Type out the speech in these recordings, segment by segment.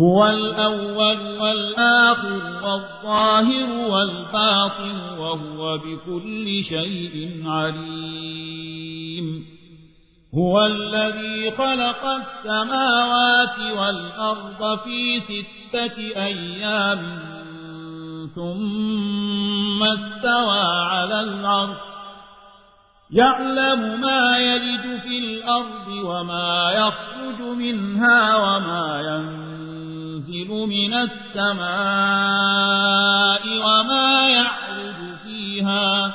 هو الأول والآخر والظاهر والباطن وهو بكل شيء عليم. هو الذي خلق السماوات والأرض في ستة أيام ثم استوى على العرش. يعلم ما يلج في الأرض وما يخرج منها وما ينزل من السماء وما يعرج فيها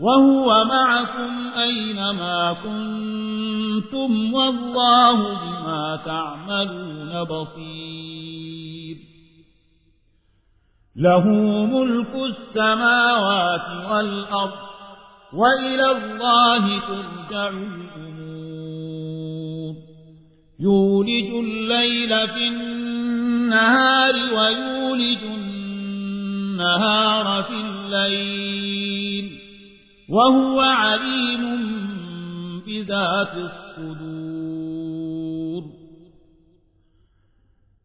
وهو معكم أينما كنتم والله بما تعملون بصير له ملك السماوات والأرض وإلى الله ترجع الأمور يولج الليل في النهار ويولج النهار في الليل وهو عليم بذات الصدور.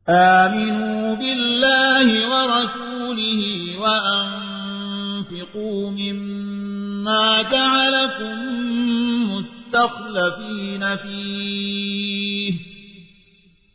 آمنوا بالله ورسوله وأنفقوا مما جعلكم مستخلفين فيه.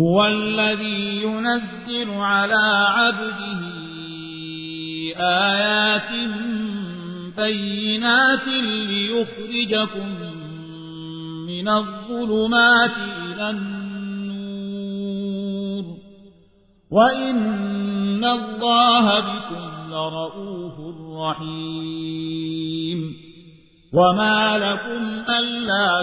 هو الذي ينزل على عبده آيات بينات ليخرجكم من الظلمات إلى النور. وإن الله بكم لرؤوف رحيم. وما لكم ألا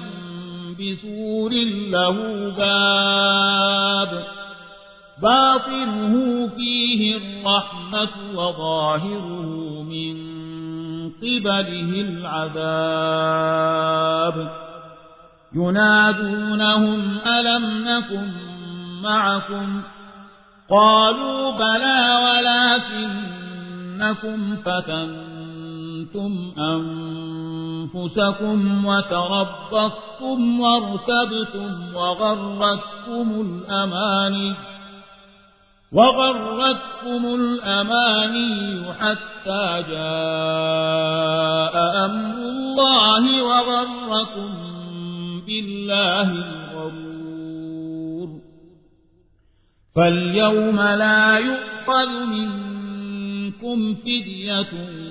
بسور له باب باطنه فيه الرحمة وظاهره من قبله العذاب. ينادونهم ألم نكن معكم؟ قالوا بلى ولكنكم فتنتم أنفسكم وتربصتم وارتبتم وغرتكم الأماني وغرتكم الأماني حتى جاء أمر الله وغركم بالله الغرور فاليوم لا يؤخذ منكم فدية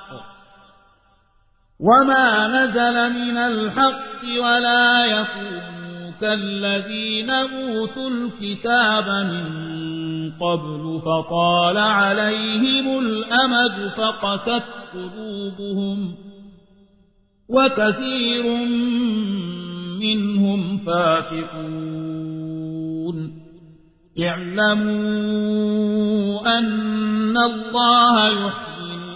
وما نزل من الحق ولا يكونوا كالذين أوتوا الكتاب من قبل فطال عليهم الأمد فقست قلوبهم وكثير منهم فاسقون اعلموا أن الله يحيي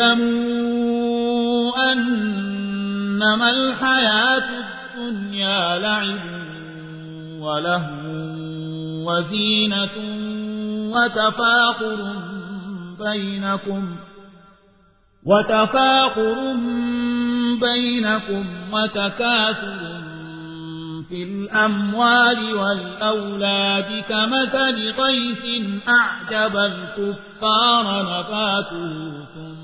اعلموا أنما الحياة الدنيا لعب ولهو وزينة وتفاقر بينكم وتفاقر بينكم وتكاثر في الأموال والأولاد كمثل غيث أعجب الكفار نفاته ثم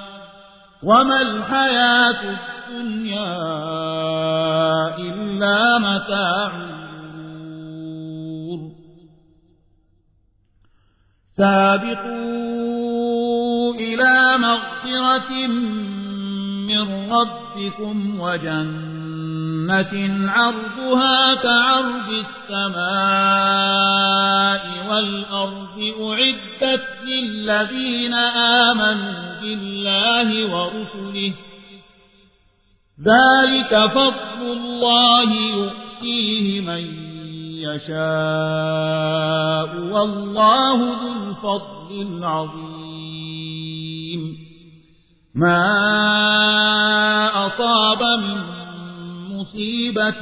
وما الحياة الدنيا إلا متاع سابقوا إلى مغفرة من ربكم وجنة عرضها كعرض السماء والأرض أعدت للذين آمنوا بالله ورسله. ذلك فضل الله يؤتيه من يشاء والله ذو الفضل العظيم. ما أصاب من مصيبة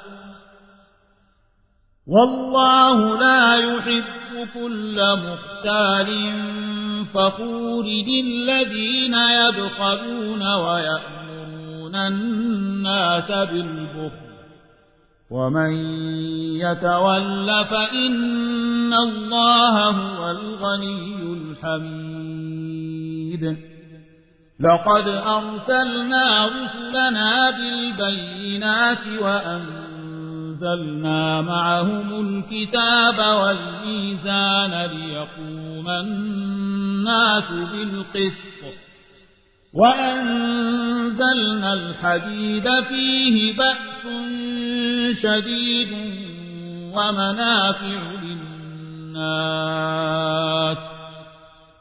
والله لا يحب كل مختال فخور للذين يبخلون ويأمرون الناس بالبخل. ومن يتول فإن الله هو الغني الحميد. لقد أرسلنا رسلنا بالبينات وأنزلنا معهم الكتاب والميزان ليقوم الناس بالقسط. وأنزلنا الحديد فيه بأس شديد ومنافع للناس.